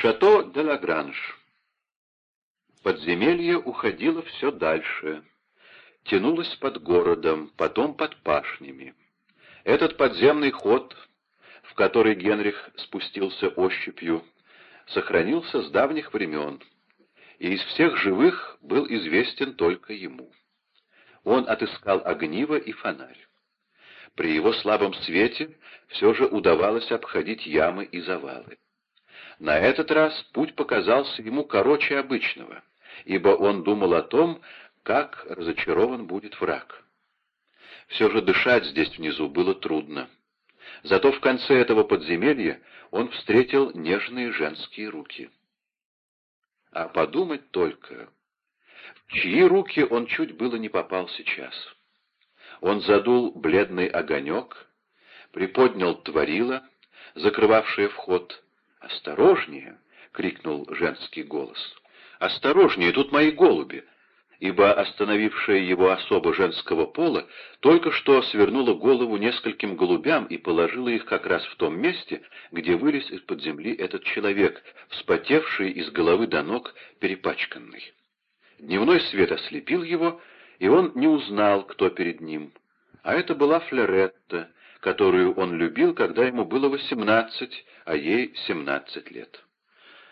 Шато де Лагранж. Подземелье уходило все дальше, тянулось под городом, потом под пашнями. Этот подземный ход, в который Генрих спустился ощупью, сохранился с давних времен, и из всех живых был известен только ему. Он отыскал огниво и фонарь. При его слабом свете все же удавалось обходить ямы и завалы. На этот раз путь показался ему короче обычного, ибо он думал о том, как разочарован будет враг. Все же дышать здесь внизу было трудно. Зато в конце этого подземелья он встретил нежные женские руки. А подумать только, в чьи руки он чуть было не попал сейчас. Он задул бледный огонек, приподнял творило, закрывавшее вход, «Осторожнее!» — крикнул женский голос. «Осторожнее, тут мои голуби!» Ибо остановившая его особо женского пола только что свернула голову нескольким голубям и положила их как раз в том месте, где вылез из-под земли этот человек, вспотевший из головы до ног, перепачканный. Дневной свет ослепил его, и он не узнал, кто перед ним. А это была Флоретта, которую он любил, когда ему было восемнадцать, а ей семнадцать лет.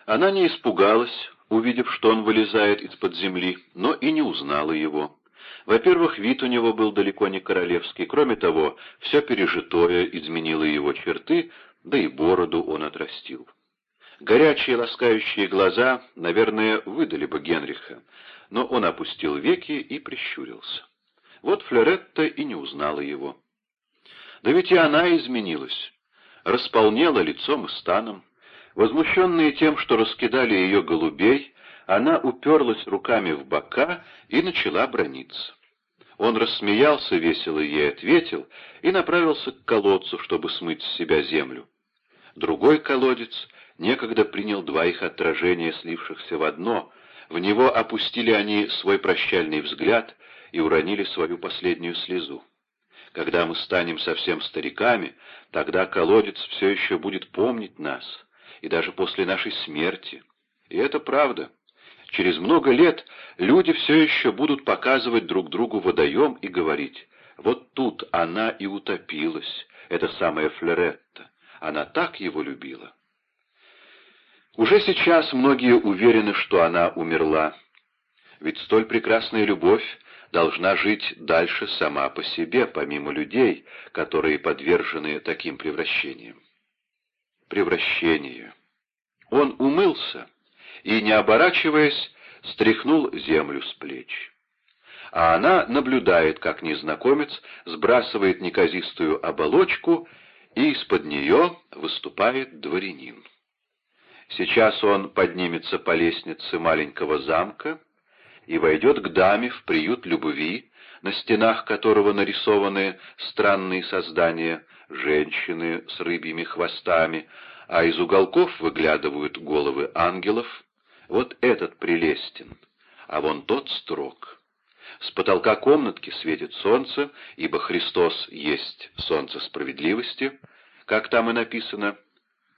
Она не испугалась, увидев, что он вылезает из-под земли, но и не узнала его. Во-первых, вид у него был далеко не королевский, кроме того, все пережитое изменило его черты, да и бороду он отрастил. Горячие ласкающие глаза, наверное, выдали бы Генриха, но он опустил веки и прищурился. Вот Флоретта и не узнала его. Да ведь и она изменилась, располнела лицом и станом. Возмущенная тем, что раскидали ее голубей, она уперлась руками в бока и начала брониться. Он рассмеялся весело ей ответил и направился к колодцу, чтобы смыть с себя землю. Другой колодец некогда принял два их отражения, слившихся в одно, в него опустили они свой прощальный взгляд и уронили свою последнюю слезу. Когда мы станем совсем стариками, тогда колодец все еще будет помнить нас, и даже после нашей смерти. И это правда. Через много лет люди все еще будут показывать друг другу водоем и говорить, вот тут она и утопилась, эта самая Флоретта. Она так его любила. Уже сейчас многие уверены, что она умерла. Ведь столь прекрасная любовь должна жить дальше сама по себе, помимо людей, которые подвержены таким превращениям. Превращение. Он умылся и, не оборачиваясь, стряхнул землю с плеч. А она наблюдает, как незнакомец сбрасывает неказистую оболочку, и из-под нее выступает дворянин. Сейчас он поднимется по лестнице маленького замка, и войдет к даме в приют любви, на стенах которого нарисованы странные создания, женщины с рыбьими хвостами, а из уголков выглядывают головы ангелов. Вот этот прелестен, а вон тот строг. С потолка комнатки светит солнце, ибо Христос есть солнце справедливости, как там и написано.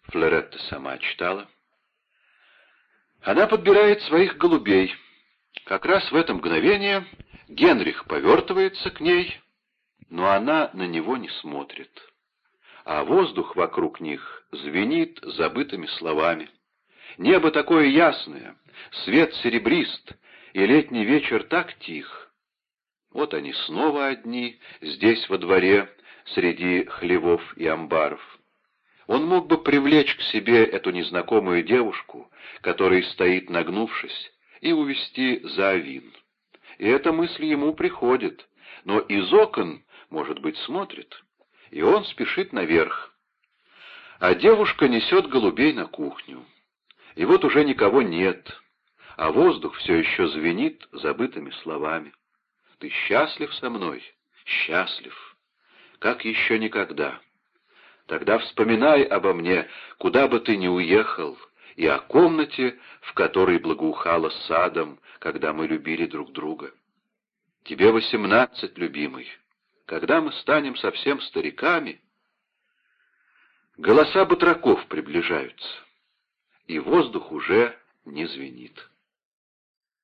Флоретта сама читала. Она подбирает своих голубей — как раз в это мгновение Генрих повертывается к ней, но она на него не смотрит. А воздух вокруг них звенит забытыми словами. Небо такое ясное, свет серебрист, и летний вечер так тих. Вот они снова одни, здесь во дворе, среди хлевов и амбаров. Он мог бы привлечь к себе эту незнакомую девушку, которая стоит нагнувшись, и увести за Авин. И эта мысль ему приходит, но из окон, может быть, смотрит, и он спешит наверх. А девушка несет голубей на кухню. И вот уже никого нет, а воздух все еще звенит забытыми словами. «Ты счастлив со мной? Счастлив. Как еще никогда. Тогда вспоминай обо мне, куда бы ты ни уехал, и о комнате, в которой благоухало садом, когда мы любили друг друга. Тебе восемнадцать, любимый. Когда мы станем совсем стариками... Голоса батраков приближаются. и воздух уже не звенит.